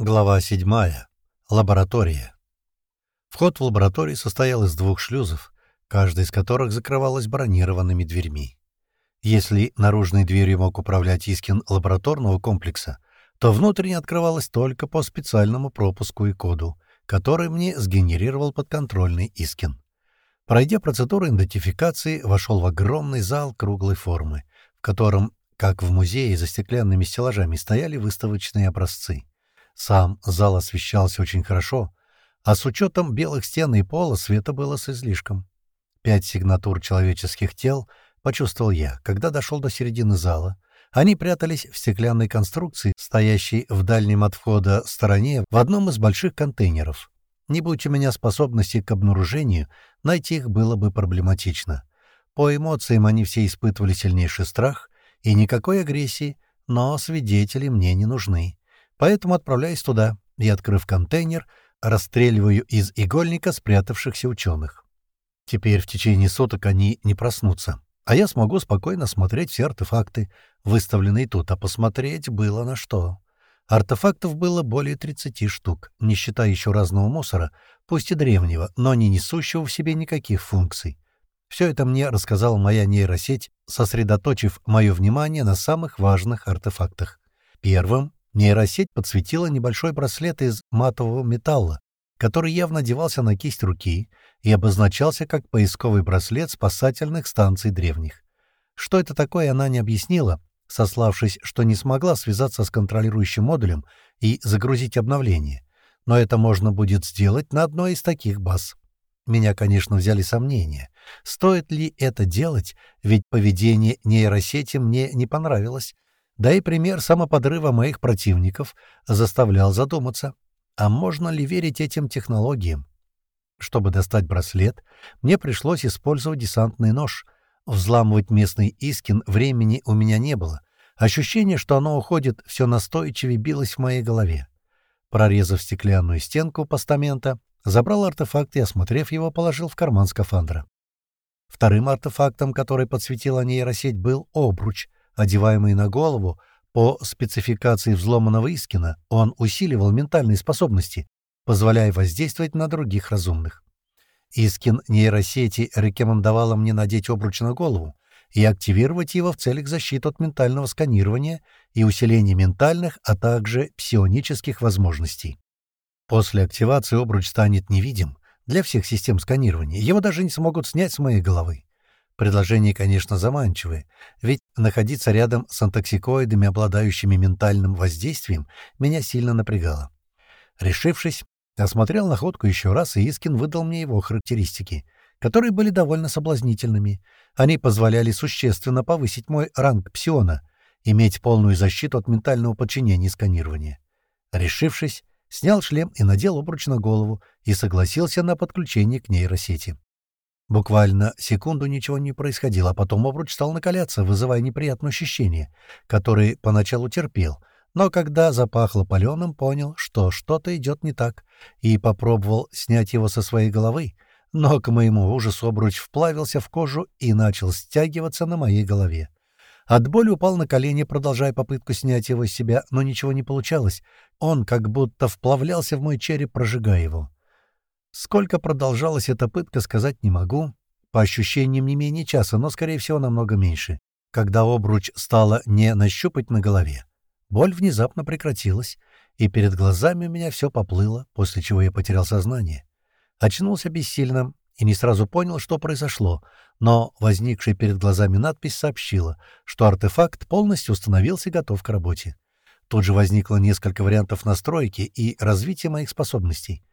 Глава 7. Лаборатория. Вход в лабораторию состоял из двух шлюзов, каждый из которых закрывалась бронированными дверьми. Если наружной дверью мог управлять Искин лабораторного комплекса, то внутренне открывалась только по специальному пропуску и коду, который мне сгенерировал подконтрольный Искин. Пройдя процедуру идентификации, вошел в огромный зал круглой формы, в котором, как в музее за стеклянными стеллажами, стояли выставочные образцы — сам зал освещался очень хорошо, а с учетом белых стен и пола света было с излишком. Пять сигнатур человеческих тел почувствовал я, когда дошел до середины зала. Они прятались в стеклянной конструкции, стоящей в дальнем от входа стороне в одном из больших контейнеров. Не будь у меня способности к обнаружению, найти их было бы проблематично. По эмоциям они все испытывали сильнейший страх и никакой агрессии, но свидетели мне не нужны. Поэтому отправляюсь туда и, открыв контейнер, расстреливаю из игольника спрятавшихся ученых. Теперь в течение суток они не проснутся, а я смогу спокойно смотреть все артефакты, выставленные тут, а посмотреть было на что. Артефактов было более 30 штук, не считая еще разного мусора, пусть и древнего, но не несущего в себе никаких функций. Все это мне рассказала моя нейросеть, сосредоточив мое внимание на самых важных артефактах. Первым Нейросеть подсветила небольшой браслет из матового металла, который явно одевался на кисть руки и обозначался как поисковый браслет спасательных станций древних. Что это такое, она не объяснила, сославшись, что не смогла связаться с контролирующим модулем и загрузить обновление. Но это можно будет сделать на одной из таких баз. Меня, конечно, взяли сомнения. Стоит ли это делать, ведь поведение нейросети мне не понравилось, да и пример самоподрыва моих противников заставлял задуматься, а можно ли верить этим технологиям? Чтобы достать браслет, мне пришлось использовать десантный нож. Взламывать местный Искин времени у меня не было. Ощущение, что оно уходит, все настойчивее билось в моей голове. Прорезав стеклянную стенку постамента, забрал артефакт и, осмотрев его, положил в карман скафандра. Вторым артефактом, который подсветила нейросеть, был обруч — одеваемый на голову, по спецификации взломанного Искина, он усиливал ментальные способности, позволяя воздействовать на других разумных. Искин нейросети рекомендовала мне надеть обруч на голову и активировать его в целях защиты от ментального сканирования и усиления ментальных, а также псионических возможностей. После активации обруч станет невидим для всех систем сканирования, его даже не смогут снять с моей головы. Предложение, конечно, заманчивое, ведь находиться рядом с антоксикоидами, обладающими ментальным воздействием, меня сильно напрягало. Решившись, осмотрел находку еще раз, и Искин выдал мне его характеристики, которые были довольно соблазнительными. Они позволяли существенно повысить мой ранг псиона, иметь полную защиту от ментального подчинения и сканирования. Решившись, снял шлем и надел обруч на голову и согласился на подключение к нейросети. Буквально секунду ничего не происходило, а потом обруч стал накаляться, вызывая неприятное ощущение, которое поначалу терпел, но когда запахло паленым, понял, что что-то идет не так, и попробовал снять его со своей головы, но, к моему ужасу, обруч вплавился в кожу и начал стягиваться на моей голове. От боли упал на колени, продолжая попытку снять его с себя, но ничего не получалось. Он как будто вплавлялся в мой череп, прожигая его. Сколько продолжалась эта пытка, сказать не могу. По ощущениям не менее часа, но, скорее всего, намного меньше, когда обруч стало не нащупать на голове. Боль внезапно прекратилась, и перед глазами у меня все поплыло, после чего я потерял сознание. Очнулся бессильно и не сразу понял, что произошло, но возникшая перед глазами надпись сообщила, что артефакт полностью установился и готов к работе. Тут же возникло несколько вариантов настройки и развития моих способностей.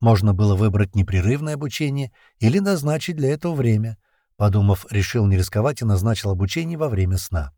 Можно было выбрать непрерывное обучение или назначить для этого время. Подумав, решил не рисковать и назначил обучение во время сна.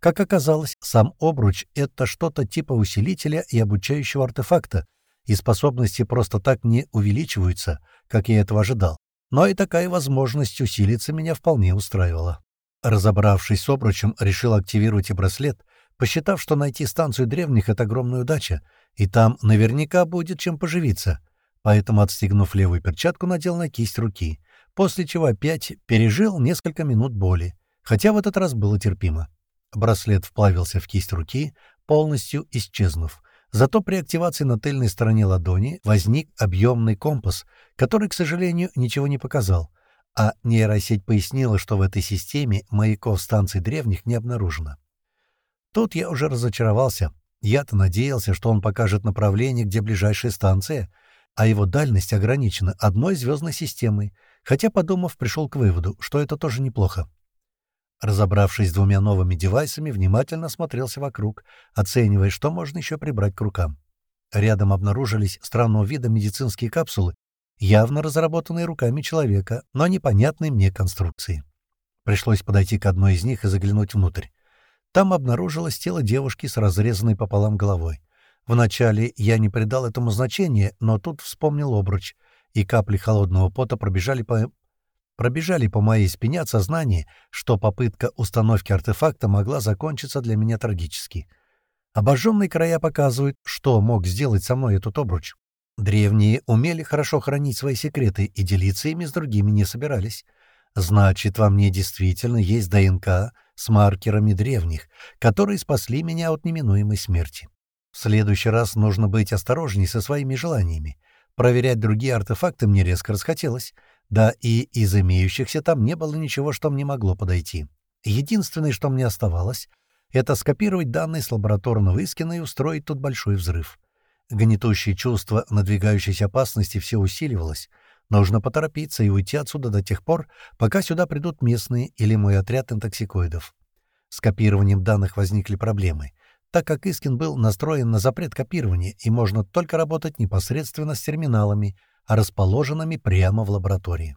Как оказалось, сам обруч — это что-то типа усилителя и обучающего артефакта, и способности просто так не увеличиваются, как я этого ожидал. Но и такая возможность усилиться меня вполне устраивала. Разобравшись с обручем, решил активировать и браслет, посчитав, что найти станцию древних — это огромная удача, и там наверняка будет чем поживиться — поэтому, отстегнув левую перчатку, надел на кисть руки, после чего опять пережил несколько минут боли, хотя в этот раз было терпимо. Браслет вплавился в кисть руки, полностью исчезнув, Зато при активации на тыльной стороне ладони возник объемный компас, который, к сожалению, ничего не показал, а нейросеть пояснила, что в этой системе маяков станций древних не обнаружено. Тут я уже разочаровался. Я-то надеялся, что он покажет направление, где ближайшая станция, а его дальность ограничена одной звездной системой, хотя, подумав, пришел к выводу, что это тоже неплохо. Разобравшись с двумя новыми девайсами, внимательно смотрелся вокруг, оценивая, что можно еще прибрать к рукам. Рядом обнаружились странного вида медицинские капсулы, явно разработанные руками человека, но непонятной мне конструкции. Пришлось подойти к одной из них и заглянуть внутрь. Там обнаружилось тело девушки с разрезанной пополам головой. Вначале я не придал этому значения, но тут вспомнил обруч, и капли холодного пота пробежали по пробежали по моей спине от сознания, что попытка установки артефакта могла закончиться для меня трагически. Обожженные края показывают, что мог сделать со мной этот обруч. Древние умели хорошо хранить свои секреты и делиться ими с другими не собирались. Значит, во мне действительно есть ДНК с маркерами древних, которые спасли меня от неминуемой смерти. В следующий раз нужно быть осторожней со своими желаниями. Проверять другие артефакты мне резко расхотелось, да и из имеющихся там не было ничего, что мне могло подойти. Единственное, что мне оставалось, это скопировать данные с лабораторного Искина и устроить тут большой взрыв. Гнетущее чувство надвигающейся опасности все усиливалось. Нужно поторопиться и уйти отсюда до тех пор, пока сюда придут местные или мой отряд интоксикоидов. С копированием данных возникли проблемы, так как Искин был настроен на запрет копирования, и можно только работать непосредственно с терминалами, расположенными прямо в лаборатории.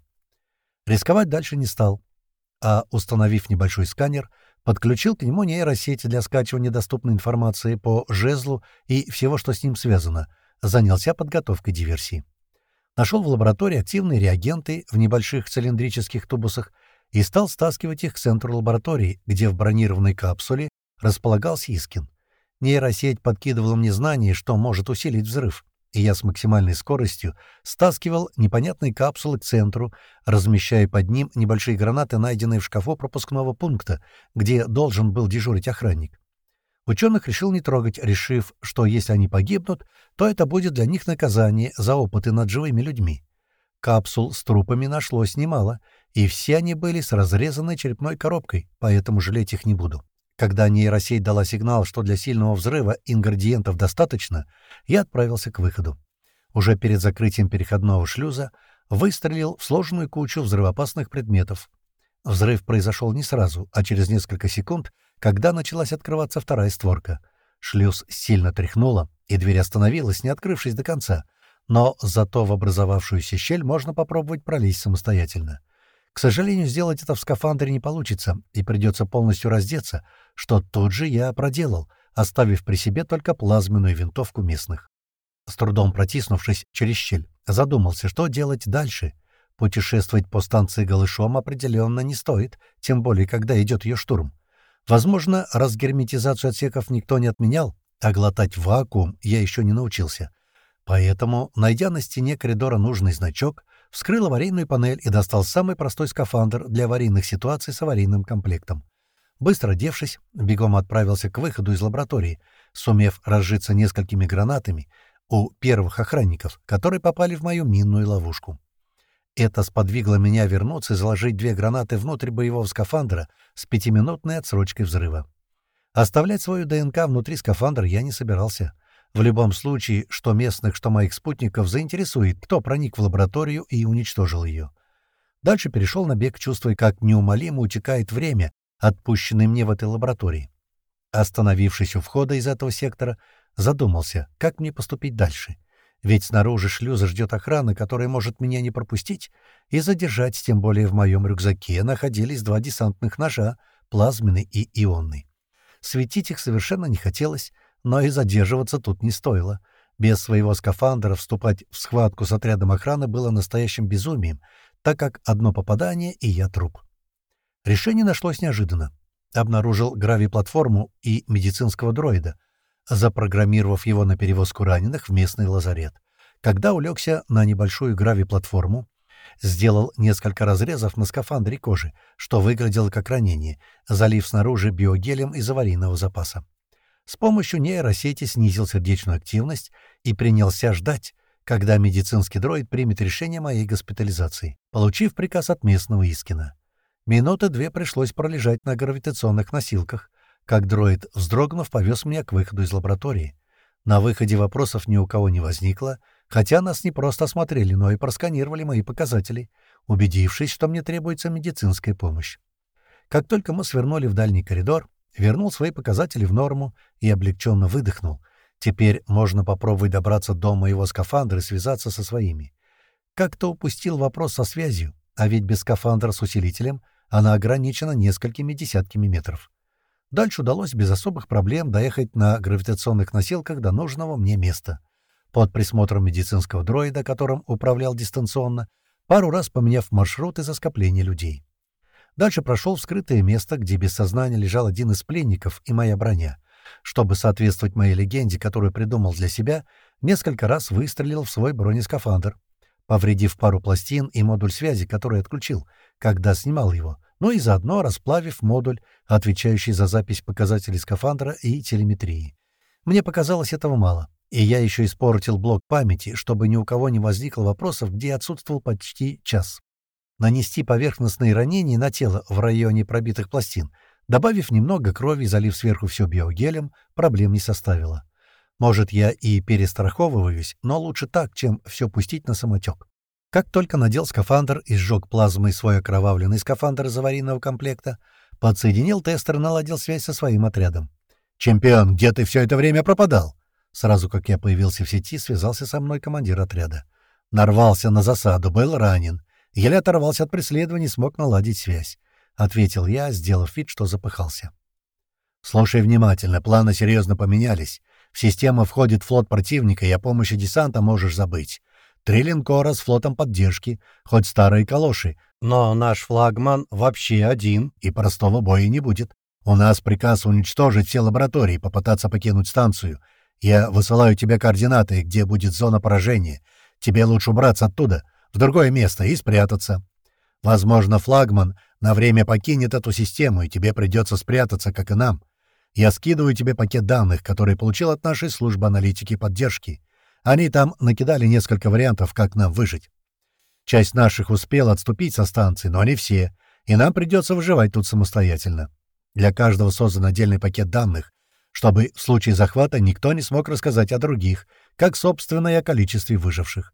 Рисковать дальше не стал, а, установив небольшой сканер, подключил к нему нейросети для скачивания доступной информации по жезлу и всего, что с ним связано, занялся подготовкой диверсии. Нашел в лаборатории активные реагенты в небольших цилиндрических тубусах и стал стаскивать их к центру лаборатории, где в бронированной капсуле располагался Искин. Нейросеть подкидывала мне знания, что может усилить взрыв и я с максимальной скоростью стаскивал непонятные капсулы к центру, размещая под ним небольшие гранаты, найденные в шкафу пропускного пункта, где должен был дежурить охранник. Ученых решил не трогать, решив, что если они погибнут, то это будет для них наказание за опыты над живыми людьми. Капсул с трупами нашлось немало, и все они были с разрезанной черепной коробкой, поэтому жалеть их не буду. Когда нейросеть дала сигнал, что для сильного взрыва ингредиентов достаточно, я отправился к выходу. Уже перед закрытием переходного шлюза выстрелил в сложную кучу взрывоопасных предметов. Взрыв произошел не сразу, а через несколько секунд, когда началась открываться вторая створка. Шлюз сильно тряхнуло, и дверь остановилась, не открывшись до конца. Но зато в образовавшуюся щель можно попробовать пролезть самостоятельно. К сожалению, сделать это в скафандре не получится, и придется полностью раздеться, что тут же я проделал, оставив при себе только плазменную винтовку местных. С трудом протиснувшись через щель, задумался, что делать дальше. Путешествовать по станции голышом определенно не стоит, тем более, когда идет ее штурм. Возможно, разгерметизацию отсеков никто не отменял, а глотать вакуум я еще не научился. Поэтому, найдя на стене коридора нужный значок, вскрыл аварийную панель и достал самый простой скафандр для аварийных ситуаций с аварийным комплектом. Быстро одевшись, бегом отправился к выходу из лаборатории, сумев разжиться несколькими гранатами у первых охранников, которые попали в мою минную ловушку. Это сподвигло меня вернуться и заложить две гранаты внутрь боевого скафандра с пятиминутной отсрочкой взрыва. Оставлять свою ДНК внутри скафандра я не собирался — в любом случае, что местных, что моих спутников заинтересует, кто проник в лабораторию и уничтожил ее. Дальше перешел на бег, чувствуя, как неумолимо утекает время, отпущенное мне в этой лаборатории. Остановившись у входа из этого сектора, задумался, как мне поступить дальше. Ведь снаружи шлюза ждет охрана, которая может меня не пропустить и задержать, тем более в моем рюкзаке находились два десантных ножа, плазменный и ионный. Светить их совершенно не хотелось, но и задерживаться тут не стоило. Без своего скафандра вступать в схватку с отрядом охраны было настоящим безумием, так как одно попадание — и я труп. Решение нашлось неожиданно. Обнаружил грави-платформу и медицинского дроида, запрограммировав его на перевозку раненых в местный лазарет. Когда улегся на небольшую грави-платформу, сделал несколько разрезов на скафандре кожи, что выглядело как ранение, залив снаружи биогелем из аварийного запаса. С помощью нейросети снизил сердечную активность и принялся ждать, когда медицинский дроид примет решение моей госпитализации, получив приказ от местного Искина. Минуты две пришлось пролежать на гравитационных носилках, как дроид, вздрогнув, повез меня к выходу из лаборатории. На выходе вопросов ни у кого не возникло, хотя нас не просто осмотрели, но и просканировали мои показатели, убедившись, что мне требуется медицинская помощь. Как только мы свернули в дальний коридор, вернул свои показатели в норму и облегченно выдохнул. Теперь можно попробовать добраться до моего скафандра и связаться со своими. Как-то упустил вопрос со связью, а ведь без скафандра с усилителем она ограничена несколькими десятками метров. Дальше удалось без особых проблем доехать на гравитационных носилках до нужного мне места. Под присмотром медицинского дроида, которым управлял дистанционно, пару раз поменяв маршрут из-за скопления людей. Дальше прошел в скрытое место, где без сознания лежал один из пленников и моя броня. Чтобы соответствовать моей легенде, которую придумал для себя, несколько раз выстрелил в свой бронескафандр, повредив пару пластин и модуль связи, который отключил, когда снимал его — ну и заодно расплавив модуль, отвечающий за запись показателей скафандра и телеметрии. Мне показалось этого мало, и я еще испортил блок памяти, чтобы ни у кого не возникло вопросов, где отсутствовал почти час. Нанести поверхностные ранения на тело в районе пробитых пластин, добавив немного крови и залив сверху все биогелем, проблем не составило. Может, я и перестраховываюсь, но лучше так, чем все пустить на самотек. Как только надел скафандр и сжег плазмой свой окровавленный скафандр из аварийного комплекта, подсоединил тестер и наладил связь со своим отрядом. «Чемпион, где ты все это время пропадал?» Сразу как я появился в сети, связался со мной командир отряда. Нарвался на засаду, был ранен. Еле оторвался от преследования и смог наладить связь. Ответил я, сделав вид, что запыхался. «Слушай внимательно, планы серьезно поменялись. В систему входит флот противника, и о помощи десанта можешь забыть. Три линкора с флотом поддержки, хоть старые калоши. Но наш флагман вообще один, и простого боя не будет. У нас приказ уничтожить все лаборатории, попытаться покинуть станцию. Я высылаю тебе координаты, где будет зона поражения. Тебе лучше убраться оттуда, в другое место, и спрятаться. Возможно, флагман на время покинет эту систему, и тебе придется спрятаться, как и нам. Я скидываю тебе пакет данных, который получил от нашей службы аналитики поддержки. Они там накидали несколько вариантов, как нам выжить. Часть наших успела отступить со станции, но не все, и нам придется выживать тут самостоятельно. Для каждого создан отдельный пакет данных, чтобы в случае захвата никто не смог рассказать о других, как, собственно, и о количестве выживших.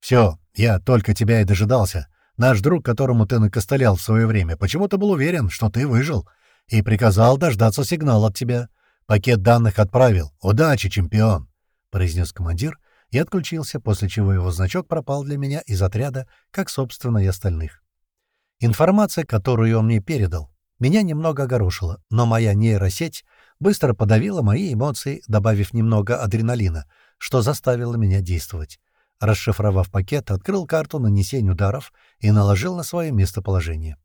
Все, я только тебя и дожидался. Наш друг, которому ты накостылял в свое время, почему-то был уверен, что ты выжил, и приказал дождаться сигнала от тебя. Пакет данных отправил. Удачи, чемпион! — произнес командир и отключился, после чего его значок пропал для меня из отряда, как, собственно, и остальных. Информация, которую он мне передал, меня немного огорошила, но моя нейросеть быстро подавила мои эмоции, добавив немного адреналина, что заставило меня действовать. Расшифровав пакет, открыл карту нанесения ударов и наложил на свое местоположение.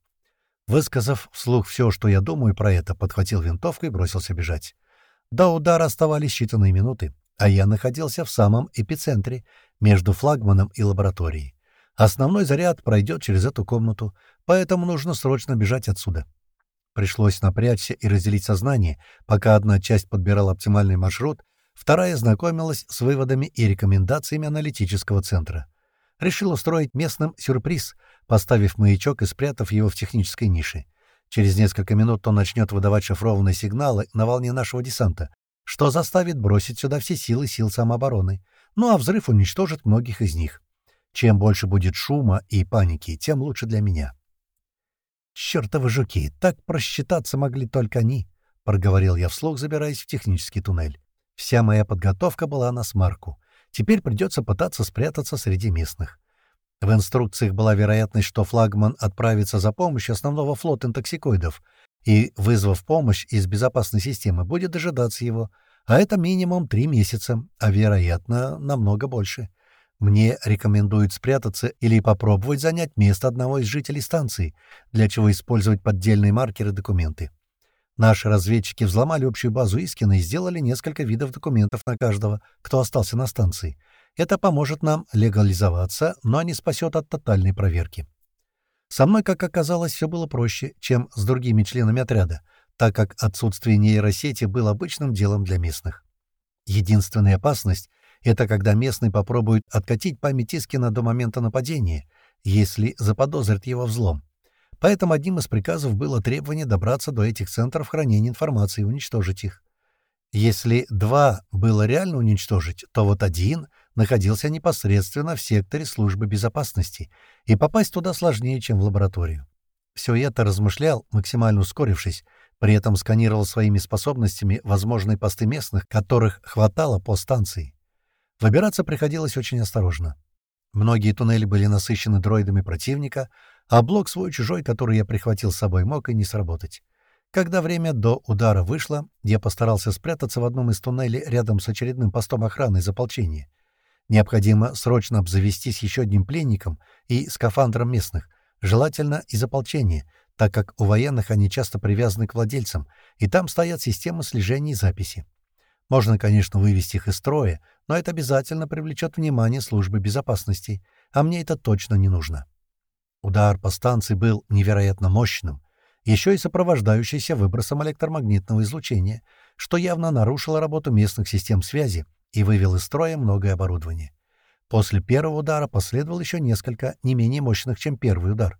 Высказав вслух все, что я думаю про это, подхватил винтовку и бросился бежать. До удара оставались считанные минуты а я находился в самом эпицентре, между флагманом и лабораторией. Основной заряд пройдет через эту комнату, поэтому нужно срочно бежать отсюда. Пришлось напрячься и разделить сознание, пока одна часть подбирала оптимальный маршрут, вторая знакомилась с выводами и рекомендациями аналитического центра. Решил устроить местным сюрприз, поставив маячок и спрятав его в технической нише. Через несколько минут он начнет выдавать шифрованные сигналы на волне нашего десанта, что заставит бросить сюда все силы сил самообороны, ну а взрыв уничтожит многих из них. Чем больше будет шума и паники, тем лучше для меня. «Чёртовы жуки! Так просчитаться могли только они!» — проговорил я вслух, забираясь в технический туннель. Вся моя подготовка была на смарку. Теперь придется пытаться спрятаться среди местных. В инструкциях была вероятность, что флагман отправится за помощью основного флота интоксикоидов, и, вызвав помощь из безопасной системы, будет дожидаться его, а это минимум три месяца, а, вероятно, намного больше. Мне рекомендуют спрятаться или попробовать занять место одного из жителей станции, для чего использовать поддельные маркеры документы. Наши разведчики взломали общую базу Искина и сделали несколько видов документов на каждого, кто остался на станции. Это поможет нам легализоваться, но не спасет от тотальной проверки. Со мной, как оказалось, все было проще, чем с другими членами отряда, так как отсутствие нейросети было обычным делом для местных. Единственная опасность — это когда местный попробует откатить память Искина до момента нападения, если заподозрит его взлом. Поэтому одним из приказов было требование добраться до этих центров хранения информации и уничтожить их. Если два было реально уничтожить, то вот один находился непосредственно в секторе службы безопасности, и попасть туда сложнее, чем в лабораторию. Все это размышлял, максимально ускорившись, при этом сканировал своими способностями возможные посты местных, которых хватало по станции. Выбираться приходилось очень осторожно. Многие туннели были насыщены дроидами противника, а блок свой-чужой, который я прихватил с собой, мог и не сработать. Когда время до удара вышло, я постарался спрятаться в одном из туннелей рядом с очередным постом охраны из ополчения. Необходимо срочно обзавестись еще одним пленником и скафандром местных, желательно из ополчения, так как у военных они часто привязаны к владельцам, и там стоят системы слежения и записи. Можно, конечно, вывести их из строя, но это обязательно привлечет внимание службы безопасности, а мне это точно не нужно. Удар по станции был невероятно мощным, еще и сопровождающийся выбросом электромагнитного излучения, что явно нарушило работу местных систем связи и вывел из строя многое оборудование. После первого удара последовал еще несколько, не менее мощных, чем первый удар.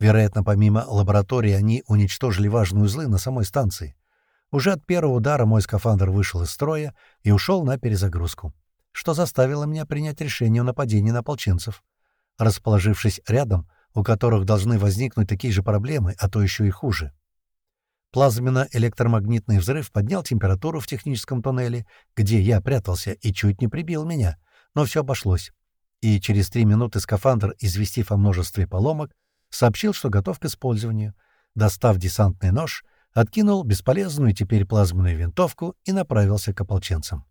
Вероятно, помимо лаборатории они уничтожили важные узлы на самой станции. Уже от первого удара мой скафандр вышел из строя и ушел на перезагрузку, что заставило меня принять решение о нападении на ополченцев. Расположившись рядом, у которых должны возникнуть такие же проблемы, а то еще и хуже. Плазменно-электромагнитный взрыв поднял температуру в техническом туннеле, где я прятался, и чуть не прибил меня, но все обошлось. И через три минуты скафандр, известив о множестве поломок, сообщил, что готов к использованию. Достав десантный нож, откинул бесполезную теперь плазменную винтовку и направился к ополченцам.